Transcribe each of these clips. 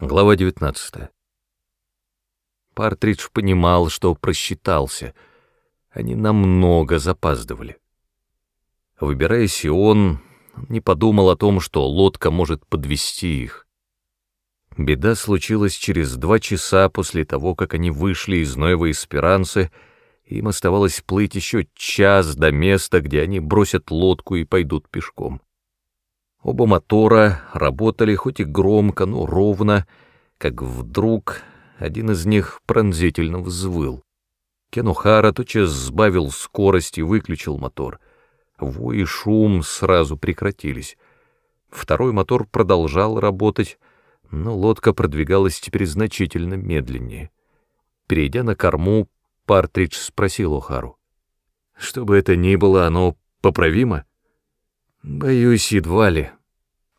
Глава 19. Партридж понимал, что просчитался. Они намного запаздывали. Выбирая Сион, не подумал о том, что лодка может подвести их. Беда случилась через два часа после того, как они вышли из Ноева Эсперанцы, им оставалось плыть еще час до места, где они бросят лодку и пойдут пешком. Оба мотора работали хоть и громко, но ровно, как вдруг один из них пронзительно взвыл. Кенухара тотчас сбавил скорость и выключил мотор. Вой и шум сразу прекратились. Второй мотор продолжал работать, но лодка продвигалась теперь значительно медленнее. Перейдя на корму, Партридж спросил Охару. «Что бы это ни было, оно поправимо?» «Боюсь, едва ли».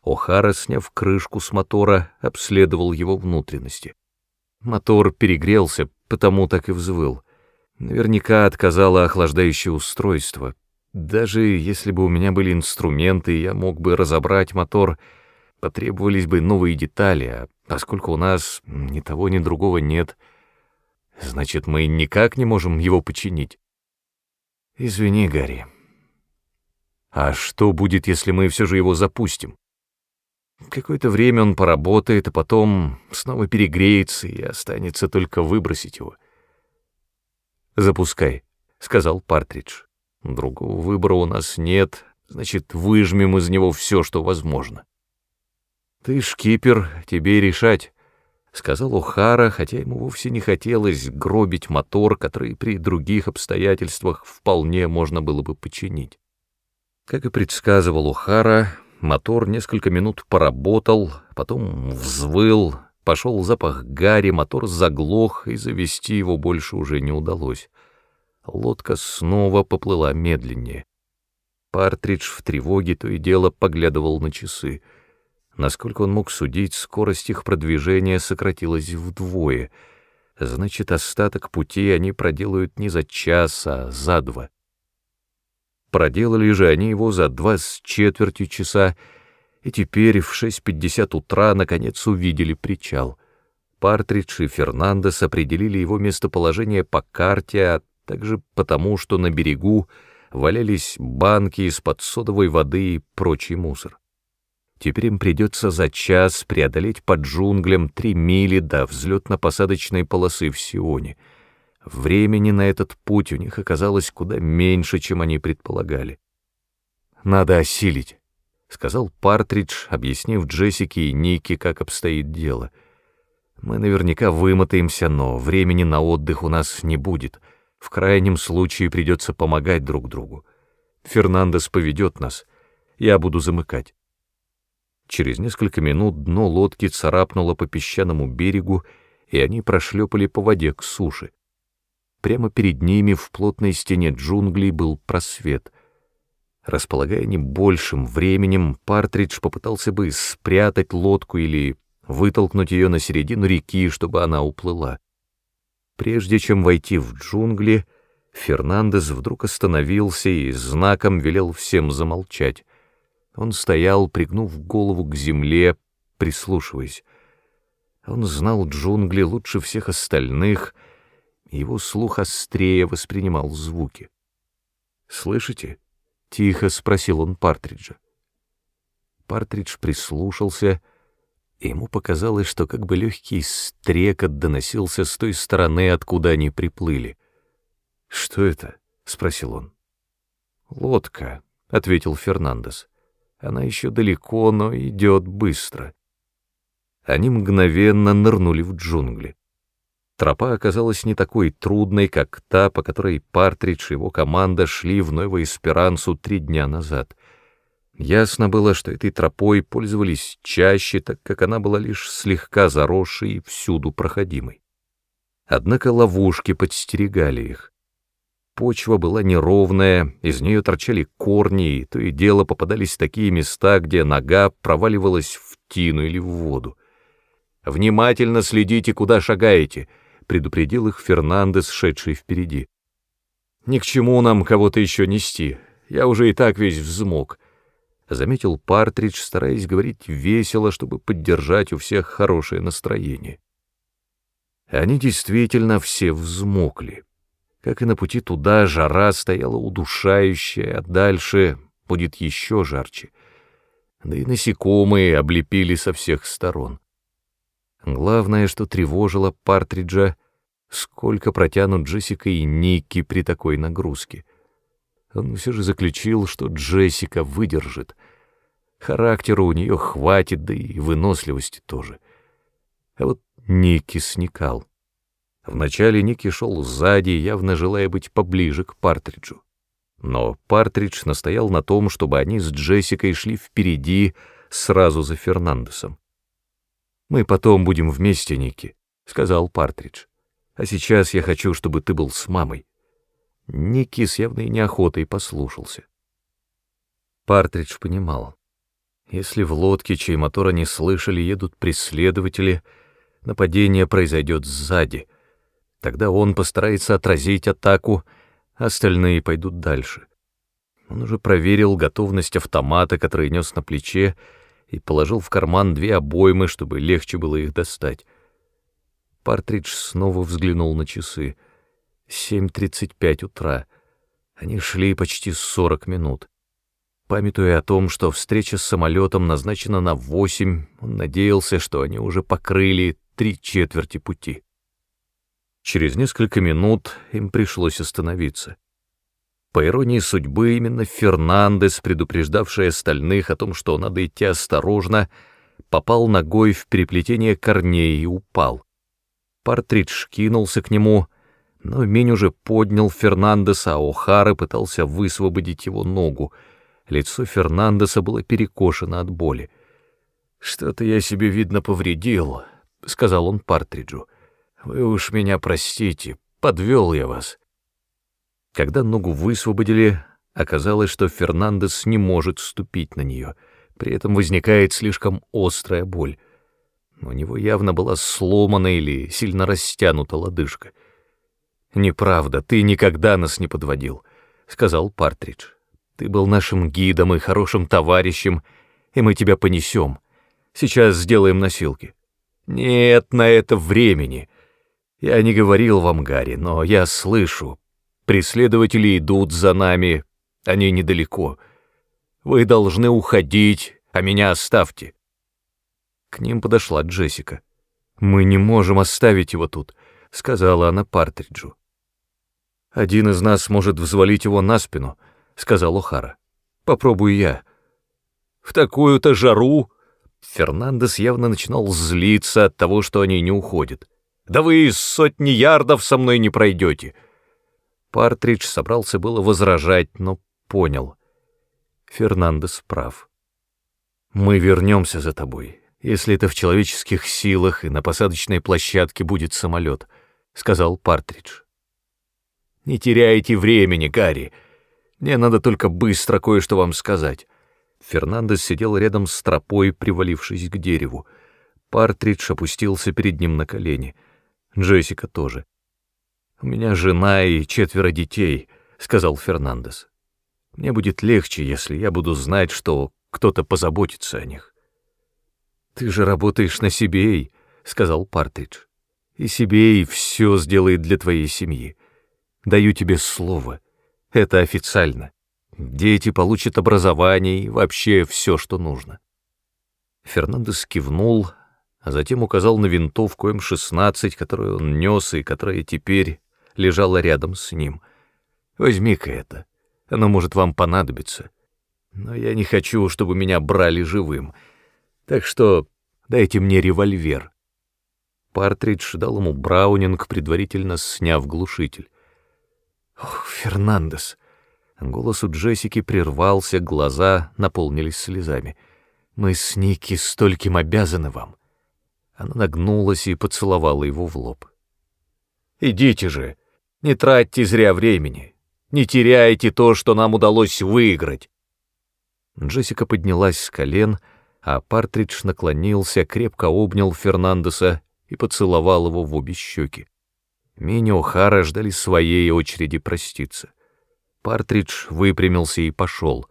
О'Хара, сняв крышку с мотора, обследовал его внутренности. Мотор перегрелся, потому так и взвыл. Наверняка отказало охлаждающее устройство. Даже если бы у меня были инструменты, я мог бы разобрать мотор, потребовались бы новые детали, а поскольку у нас ни того, ни другого нет, значит, мы никак не можем его починить. Извини, Гарри. А что будет, если мы все же его запустим? Какое-то время он поработает, а потом снова перегреется, и останется только выбросить его. «Запускай», — сказал Партридж. «Другого выбора у нас нет, значит, выжмем из него все, что возможно». «Ты шкипер, тебе решать», — сказал О'Хара, хотя ему вовсе не хотелось гробить мотор, который при других обстоятельствах вполне можно было бы починить. Как и предсказывал Ухара, мотор несколько минут поработал, потом взвыл, пошел запах гари, мотор заглох, и завести его больше уже не удалось. Лодка снова поплыла медленнее. Партридж в тревоге то и дело поглядывал на часы. Насколько он мог судить, скорость их продвижения сократилась вдвое. Значит, остаток пути они проделают не за час, а за два. Проделали же они его за два с четвертью часа, и теперь в 6.50 утра наконец увидели причал. Партридж и Фернандес определили его местоположение по карте, а также потому, что на берегу валялись банки из-под содовой воды и прочий мусор. Теперь им придется за час преодолеть под джунглям три мили до взлетно-посадочной полосы в Сионе — Времени на этот путь у них оказалось куда меньше, чем они предполагали. «Надо осилить», — сказал Партридж, объяснив Джессике и Нике, как обстоит дело. «Мы наверняка вымотаемся, но времени на отдых у нас не будет. В крайнем случае придется помогать друг другу. Фернандес поведет нас, я буду замыкать». Через несколько минут дно лодки царапнуло по песчаному берегу, и они прошлепали по воде к суше. Прямо перед ними в плотной стене джунглей был просвет. Располагая не большим временем, Партридж попытался бы спрятать лодку или вытолкнуть ее на середину реки, чтобы она уплыла. Прежде чем войти в джунгли, Фернандес вдруг остановился и знаком велел всем замолчать. Он стоял, пригнув голову к земле, прислушиваясь. Он знал джунгли лучше всех остальных — его слух острее воспринимал звуки. «Слышите?» — тихо спросил он Партриджа. Партридж прислушался, и ему показалось, что как бы легкий стрекот доносился с той стороны, откуда они приплыли. «Что это?» — спросил он. «Лодка», — ответил Фернандес. «Она еще далеко, но идет быстро». Они мгновенно нырнули в джунгли. Тропа оказалась не такой трудной, как та, по которой Партридж и его команда шли в Новоэсперансу три дня назад. Ясно было, что этой тропой пользовались чаще, так как она была лишь слегка заросшей и всюду проходимой. Однако ловушки подстерегали их. Почва была неровная, из нее торчали корни, и то и дело попадались такие места, где нога проваливалась в тину или в воду. «Внимательно следите, куда шагаете», предупредил их Фернандес, шедший впереди. «Ни к чему нам кого-то еще нести, я уже и так весь взмок. заметил Партридж, стараясь говорить весело, чтобы поддержать у всех хорошее настроение. Они действительно все взмокли. Как и на пути туда, жара стояла удушающая, а дальше будет еще жарче. Да и насекомые облепили со всех сторон. Главное, что тревожило Партриджа, сколько протянут Джессика и Никки при такой нагрузке. Он все же заключил, что Джессика выдержит. Характера у нее хватит, да и выносливости тоже. А вот Никки сникал. Вначале Ники шел сзади, явно желая быть поближе к Партриджу. Но Партридж настоял на том, чтобы они с Джессикой шли впереди, сразу за Фернандесом. «Мы потом будем вместе, Ники», — сказал Партридж. «А сейчас я хочу, чтобы ты был с мамой». Ники с явной неохотой послушался. Партридж понимал. Если в лодке, чей мотор они слышали, едут преследователи, нападение произойдет сзади — Тогда он постарается отразить атаку, остальные пойдут дальше. Он уже проверил готовность автомата, который нес на плече, и положил в карман две обоймы, чтобы легче было их достать. Партридж снова взглянул на часы. 7.35 утра. Они шли почти 40 минут. Памятуя о том, что встреча с самолетом назначена на 8, он надеялся, что они уже покрыли три четверти пути. Через несколько минут им пришлось остановиться. По иронии судьбы, именно Фернандес, предупреждавший остальных о том, что надо идти осторожно, попал ногой в переплетение корней и упал. Партридж кинулся к нему, но Минь уже поднял Фернандеса, а О'Хара пытался высвободить его ногу. Лицо Фернандеса было перекошено от боли. «Что-то я себе, видно, повредил», — сказал он Партриджу. Вы уж меня простите, подвел я вас. Когда ногу высвободили, оказалось, что Фернандес не может ступить на нее, при этом возникает слишком острая боль. У него явно была сломана или сильно растянута лодыжка. «Неправда, ты никогда нас не подводил», — сказал Партридж. «Ты был нашим гидом и хорошим товарищем, и мы тебя понесем. Сейчас сделаем носилки». «Нет на это времени», я не говорил вам, Гарри, но я слышу. Преследователи идут за нами, они недалеко. Вы должны уходить, а меня оставьте. К ним подошла Джессика. «Мы не можем оставить его тут», — сказала она Партриджу. «Один из нас может взвалить его на спину», — сказал О'Хара. «Попробую я». «В такую-то жару...» Фернандес явно начинал злиться от того, что они не уходят. Да вы из сотни ярдов со мной не пройдете. Партридж собрался было возражать, но понял. Фернандес прав. Мы вернемся за тобой, если это в человеческих силах и на посадочной площадке будет самолет, сказал Партридж. Не теряйте времени, Гарри. Мне надо только быстро кое-что вам сказать. Фернандес сидел рядом с тропой, привалившись к дереву. Партридж опустился перед ним на колени — Джессика тоже. «У меня жена и четверо детей», — сказал Фернандес. «Мне будет легче, если я буду знать, что кто-то позаботится о них». «Ты же работаешь на Сибей», — сказал Партридж. «И Сибей все сделает для твоей семьи. Даю тебе слово. Это официально. Дети получат образование и вообще все, что нужно». Фернандес кивнул, а затем указал на винтовку М-16, которую он нес и которая теперь лежала рядом с ним. «Возьми-ка это, оно может вам понадобиться. Но я не хочу, чтобы меня брали живым, так что дайте мне револьвер». Партридж дал ему Браунинг, предварительно сняв глушитель. «Ох, Фернандес!» Голос у Джессики прервался, глаза наполнились слезами. «Мы с Ники стольким обязаны вам». Она нагнулась и поцеловала его в лоб. «Идите же, не тратьте зря времени, не теряйте то, что нам удалось выиграть». Джессика поднялась с колен, а Партридж наклонился, крепко обнял Фернандеса и поцеловал его в обе щеки. Мини О'Хара ждали своей очереди проститься. Партридж выпрямился и пошел.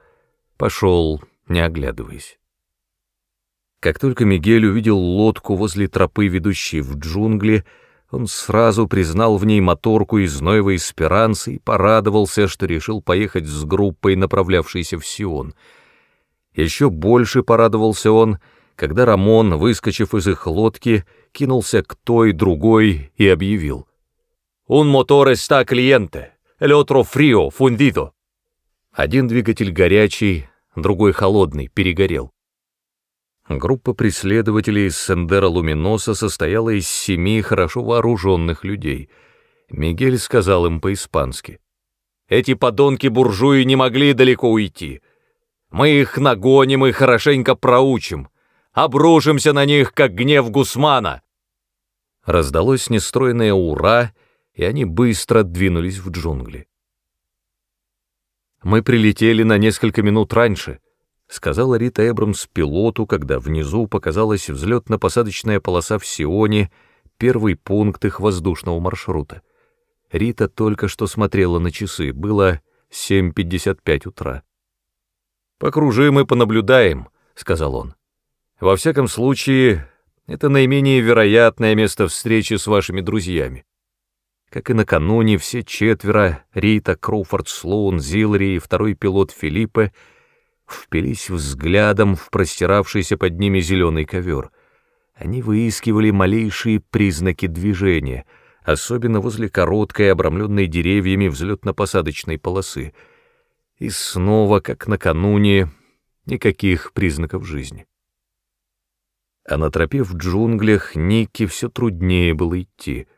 Пошел не оглядываясь. Как только Мигель увидел лодку возле тропы, ведущей в джунгли, он сразу признал в ней моторку из Ноева Эсперанцы и порадовался, что решил поехать с группой, направлявшейся в Сион. Еще больше порадовался он, когда Рамон, выскочив из их лодки, кинулся к той, другой и объявил. «Un motor está cliente, el otro frío, fundido». Один двигатель горячий, другой холодный, перегорел. Группа преследователей из Сендера Луминоса состояла из семи хорошо вооруженных людей. Мигель сказал им по-испански. «Эти подонки-буржуи не могли далеко уйти. Мы их нагоним и хорошенько проучим. Обрушимся на них, как гнев Гусмана!» Раздалось нестройное «Ура!» и они быстро двинулись в джунгли. «Мы прилетели на несколько минут раньше», — сказала Рита Эбрамс пилоту, когда внизу показалась взлетно-посадочная полоса в Сионе, первый пункт их воздушного маршрута. Рита только что смотрела на часы, было 7.55 утра. «Покружим и понаблюдаем», — сказал он. «Во всяком случае, это наименее вероятное место встречи с вашими друзьями. Как и накануне, все четверо, Рита, Кроуфорд, Слоун, Зилри и второй пилот Филиппе, впились взглядом в простиравшийся под ними зеленый ковер. Они выискивали малейшие признаки движения, особенно возле короткой, обрамленной деревьями взлетно-посадочной полосы. И снова, как накануне, никаких признаков жизни. А на тропе в джунглях Никки все труднее было идти —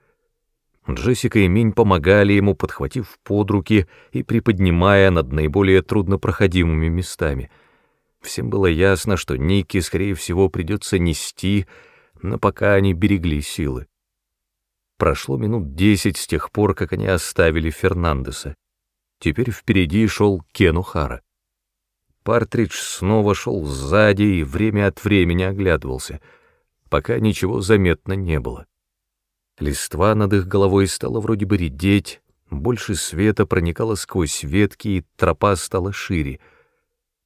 Джессика и Минь помогали ему, подхватив под руки и приподнимая над наиболее труднопроходимыми местами. Всем было ясно, что Нике, скорее всего, придется нести, но пока они берегли силы. Прошло минут десять с тех пор, как они оставили Фернандеса. Теперь впереди шел Кен Ухара. Партридж снова шел сзади и время от времени оглядывался, пока ничего заметно не было. Листва над их головой стала вроде бы редеть, больше света проникало сквозь ветки, и тропа стала шире.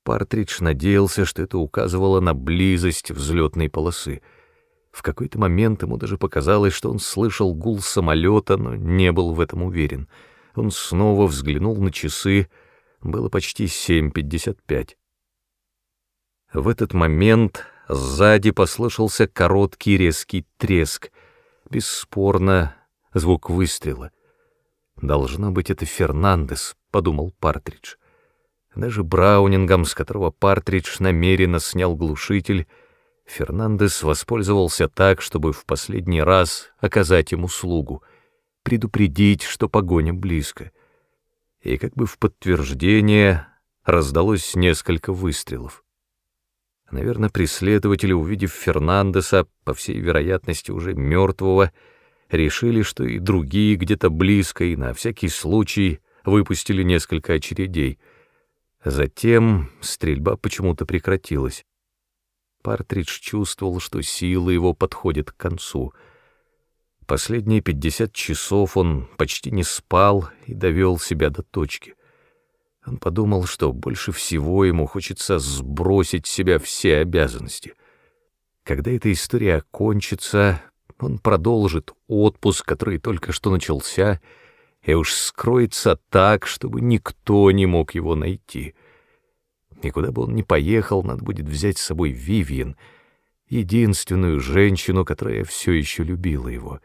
Партридж надеялся, что это указывало на близость взлетной полосы. В какой-то момент ему даже показалось, что он слышал гул самолета, но не был в этом уверен. Он снова взглянул на часы, было почти 7.55. В этот момент сзади послышался короткий резкий треск — Бесспорно, звук выстрела. «Должно быть, это Фернандес», — подумал Партридж. Даже Браунингом, с которого Партридж намеренно снял глушитель, Фернандес воспользовался так, чтобы в последний раз оказать ему услугу, предупредить, что погоня близко. И как бы в подтверждение раздалось несколько выстрелов. Наверное, преследователи, увидев Фернандеса, по всей вероятности уже мертвого, решили, что и другие где-то близко, и на всякий случай выпустили несколько очередей. Затем стрельба почему-то прекратилась. Партридж чувствовал, что силы его подходят к концу. Последние пятьдесят часов он почти не спал и довел себя до точки. Он подумал, что больше всего ему хочется сбросить с себя все обязанности. Когда эта история окончится, он продолжит отпуск, который только что начался, и уж скроется так, чтобы никто не мог его найти. И куда бы он ни поехал, надо будет взять с собой Вивиен, единственную женщину, которая все еще любила его.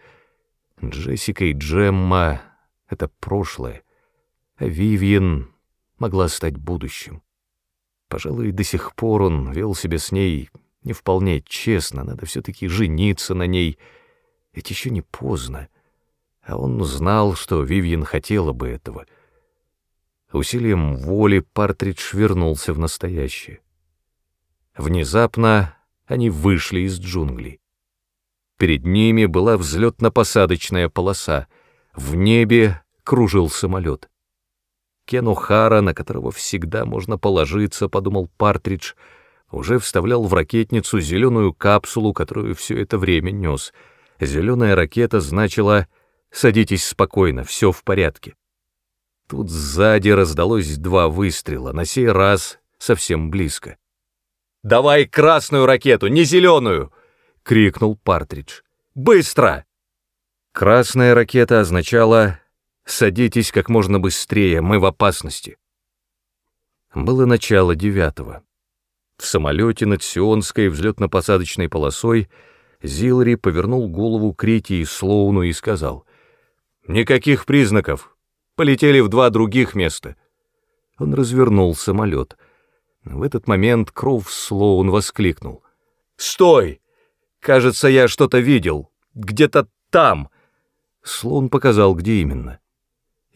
Джессика и Джемма — это прошлое, а Вивиен могла стать будущим. Пожалуй, до сих пор он вел себя с ней не вполне честно, надо все-таки жениться на ней, ведь еще не поздно. А он знал, что Вивьен хотела бы этого. Усилием воли Партридж вернулся в настоящее. Внезапно они вышли из джунглей. Перед ними была взлетно-посадочная полоса, в небе кружил самолет. Кен О'Хара, на которого всегда можно положиться, подумал Партридж, уже вставлял в ракетницу зеленую капсулу, которую все это время нес. Зеленая ракета значила «Садитесь спокойно, все в порядке». Тут сзади раздалось два выстрела, на сей раз совсем близко. «Давай красную ракету, не зеленую!» — крикнул Партридж. «Быстро!» Красная ракета означала «Садитесь как можно быстрее, мы в опасности». Было начало девятого. В самолете над Сионской взлетно-посадочной полосой Зилри повернул голову к Рите и Слоуну и сказал, «Никаких признаков. Полетели в два других места». Он развернул самолет. В этот момент Кроув Слоун воскликнул. «Стой! Кажется, я что-то видел. Где-то там!» Слоун показал, где именно.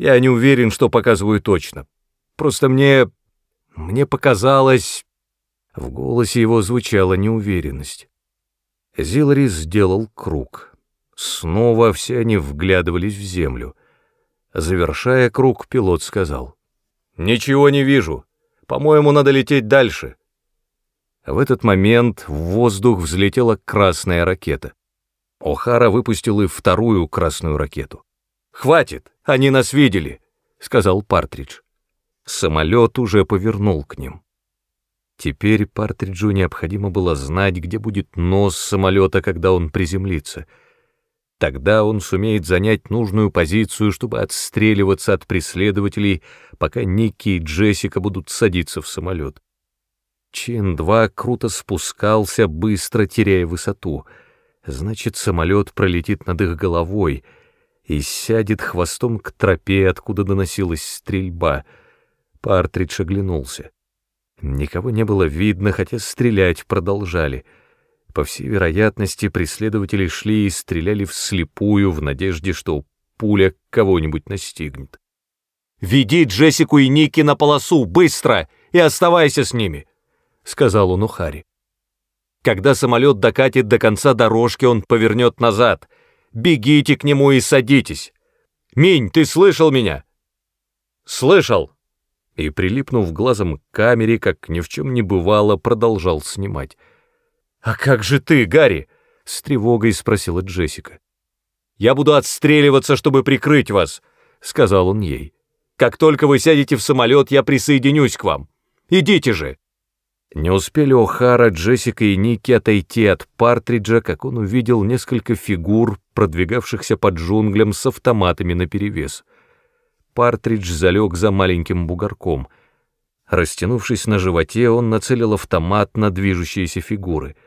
«Я не уверен, что показываю точно. Просто мне... мне показалось...» В голосе его звучала неуверенность. Зилари сделал круг. Снова все они вглядывались в землю. Завершая круг, пилот сказал. «Ничего не вижу. По-моему, надо лететь дальше». В этот момент в воздух взлетела красная ракета. О'Хара выпустил и вторую красную ракету. «Хватит, они нас видели», — сказал Партридж. Самолет уже повернул к ним. Теперь Партриджу необходимо было знать, где будет нос самолета, когда он приземлится — Тогда он сумеет занять нужную позицию, чтобы отстреливаться от преследователей, пока Ники и Джессика будут садиться в самолет. Чин-2 круто спускался, быстро теряя высоту. Значит, самолет пролетит над их головой и сядет хвостом к тропе, откуда доносилась стрельба. Партридж оглянулся. Никого не было видно, хотя стрелять продолжали — по всей вероятности, преследователи шли и стреляли вслепую в надежде, что пуля кого-нибудь настигнет. «Веди Джессику и Ники на полосу, быстро, и оставайся с ними», — сказал он Ухари. «Когда самолет докатит до конца дорожки, он повернет назад. Бегите к нему и садитесь. Минь, ты слышал меня?» «Слышал!» И, прилипнув глазом к камере, как ни в чем не бывало, продолжал снимать. «А как же ты, Гарри?» — с тревогой спросила Джессика. «Я буду отстреливаться, чтобы прикрыть вас», — сказал он ей. «Как только вы сядете в самолет, я присоединюсь к вам. Идите же!» Не успели О'Хара, Джессика и Ники отойти от Партриджа, как он увидел несколько фигур, продвигавшихся под джунглям с автоматами наперевес. Партридж залег за маленьким бугорком. Растянувшись на животе, он нацелил автомат на движущиеся фигуры —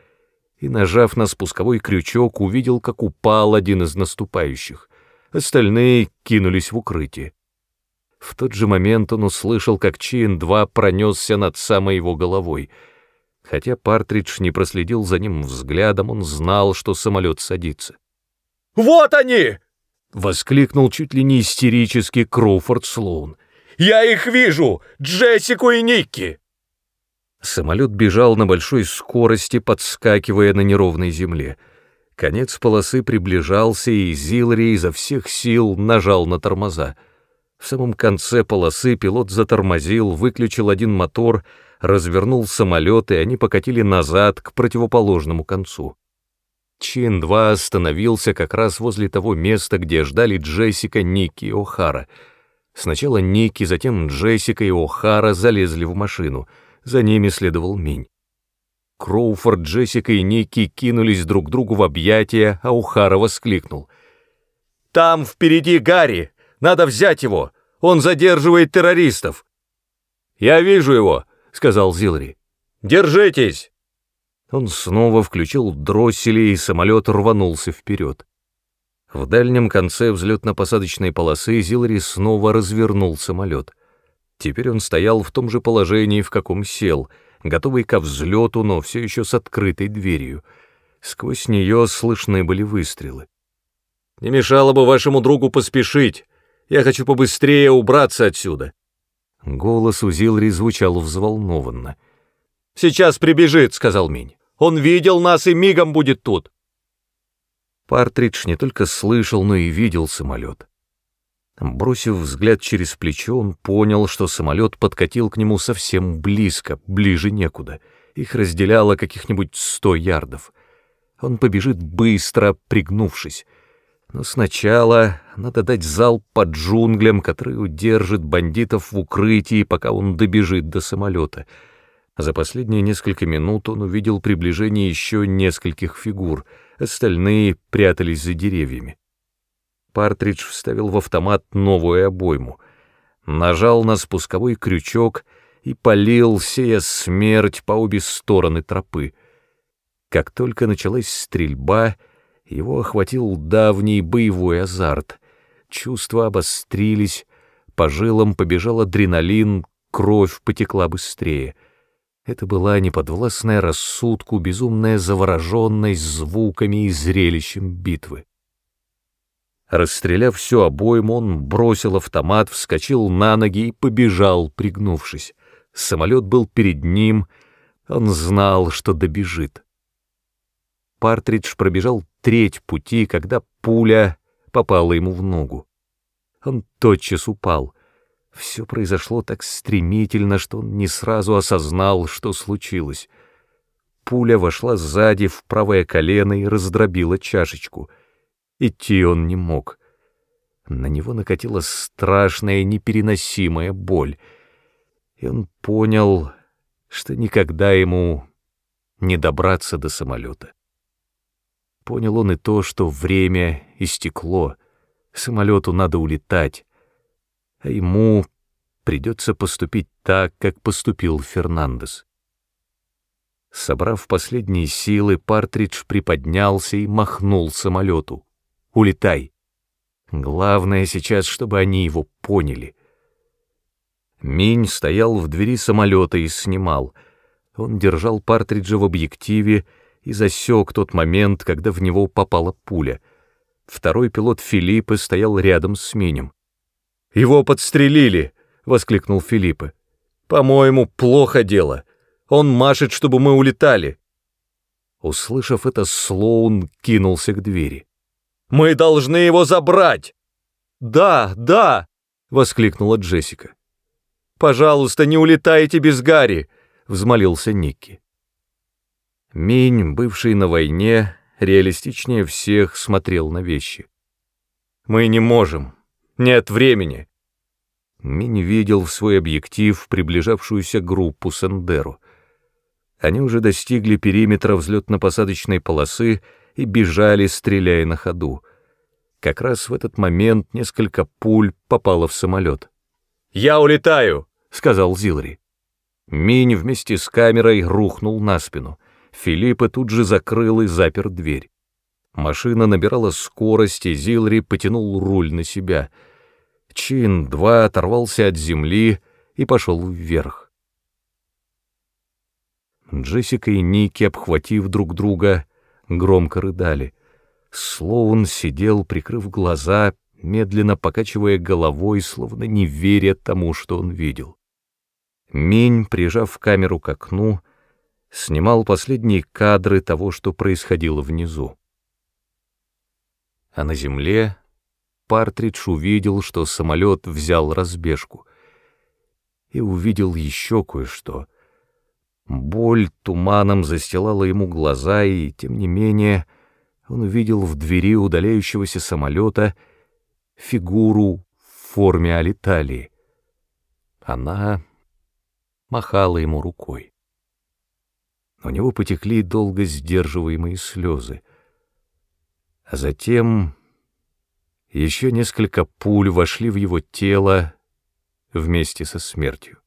и, нажав на спусковой крючок, увидел, как упал один из наступающих. Остальные кинулись в укрытие. В тот же момент он услышал, как Чин-2 пронесся над самой его головой. Хотя Партридж не проследил за ним взглядом, он знал, что самолет садится. «Вот они!» — воскликнул чуть ли не истерически Кроуфорд Слоун. «Я их вижу! Джессику и Никки!» Самолет бежал на большой скорости, подскакивая на неровной земле. Конец полосы приближался, и Зилри изо всех сил нажал на тормоза. В самом конце полосы пилот затормозил, выключил один мотор, развернул самолет, и они покатили назад к противоположному концу. Чин-2 остановился как раз возле того места, где ждали Джессика, Ники и О'Хара. Сначала Ники, затем Джессика и О'Хара залезли в машину — за ними следовал Минь. Кроуфорд, Джессика и Ники кинулись друг другу в объятия, а Ухара воскликнул. «Там впереди Гарри! Надо взять его! Он задерживает террористов!» «Я вижу его!» — сказал Зилри. «Держитесь!» Он снова включил дроссели, и самолет рванулся вперед. В дальнем конце взлетно-посадочной полосы Зилри снова развернул самолет — Теперь он стоял в том же положении, в каком сел, готовый ко взлету, но все еще с открытой дверью. Сквозь нее слышны были выстрелы. «Не мешало бы вашему другу поспешить. Я хочу побыстрее убраться отсюда». Голос у Зилри звучал взволнованно. «Сейчас прибежит», — сказал Минь. «Он видел нас и мигом будет тут». Партридж не только слышал, но и видел самолет. Бросив взгляд через плечо, он понял, что самолет подкатил к нему совсем близко, ближе некуда. Их разделяло каких-нибудь сто ярдов. Он побежит быстро, пригнувшись. Но сначала надо дать залп по джунглям, который удержит бандитов в укрытии, пока он добежит до самолета. За последние несколько минут он увидел приближение еще нескольких фигур, остальные прятались за деревьями. Партридж вставил в автомат новую обойму, нажал на спусковой крючок и полил, сея смерть по обе стороны тропы. Как только началась стрельба, его охватил давний боевой азарт. Чувства обострились, по жилам побежал адреналин, кровь потекла быстрее. Это была неподвластная рассудку, безумная завороженность звуками и зрелищем битвы. Расстреляв всю обойму, он бросил автомат, вскочил на ноги и побежал, пригнувшись. Самолет был перед ним, он знал, что добежит. Партридж пробежал треть пути, когда пуля попала ему в ногу. Он тотчас упал. Все произошло так стремительно, что он не сразу осознал, что случилось. Пуля вошла сзади в правое колено и раздробила чашечку. Идти он не мог. На него накатила страшная непереносимая боль, и он понял, что никогда ему не добраться до самолета. Понял он и то, что время истекло, самолету надо улетать, а ему придется поступить так, как поступил Фернандес. Собрав последние силы, Партридж приподнялся и махнул самолету. «Улетай!» Главное сейчас, чтобы они его поняли. Минь стоял в двери самолета и снимал. Он держал Партриджа в объективе и засек тот момент, когда в него попала пуля. Второй пилот Филиппа стоял рядом с Минем. «Его подстрелили!» — воскликнул Филиппа. «По-моему, плохо дело. Он машет, чтобы мы улетали». Услышав это, Слоун кинулся к двери. «Мы должны его забрать!» «Да, да!» — воскликнула Джессика. «Пожалуйста, не улетайте без Гарри!» — взмолился Никки. Минь, бывший на войне, реалистичнее всех смотрел на вещи. «Мы не можем. Нет времени». Минь видел в свой объектив приближавшуюся группу Сендеру. Они уже достигли периметра взлетно-посадочной полосы и бежали, стреляя на ходу. Как раз в этот момент несколько пуль попало в самолет. «Я улетаю!» — сказал Зилри. Минь вместе с камерой рухнул на спину. Филиппа тут же закрыл и запер дверь. Машина набирала скорость, и Зилри потянул руль на себя. Чин-2 оторвался от земли и пошел вверх. Джессика и Ники, обхватив друг друга, громко рыдали. Слоун сидел, прикрыв глаза, медленно покачивая головой, словно не веря тому, что он видел. Минь, прижав камеру к окну, — снимал последние кадры того, что происходило внизу. А на земле Партридж увидел, что самолет взял разбежку, и увидел еще кое-что. Боль туманом застилала ему глаза, и, тем не менее, он увидел в двери удаляющегося самолета фигуру в форме Алиталии. Она махала ему рукой. У него потекли долго сдерживаемые слезы. А затем еще несколько пуль вошли в его тело вместе со смертью.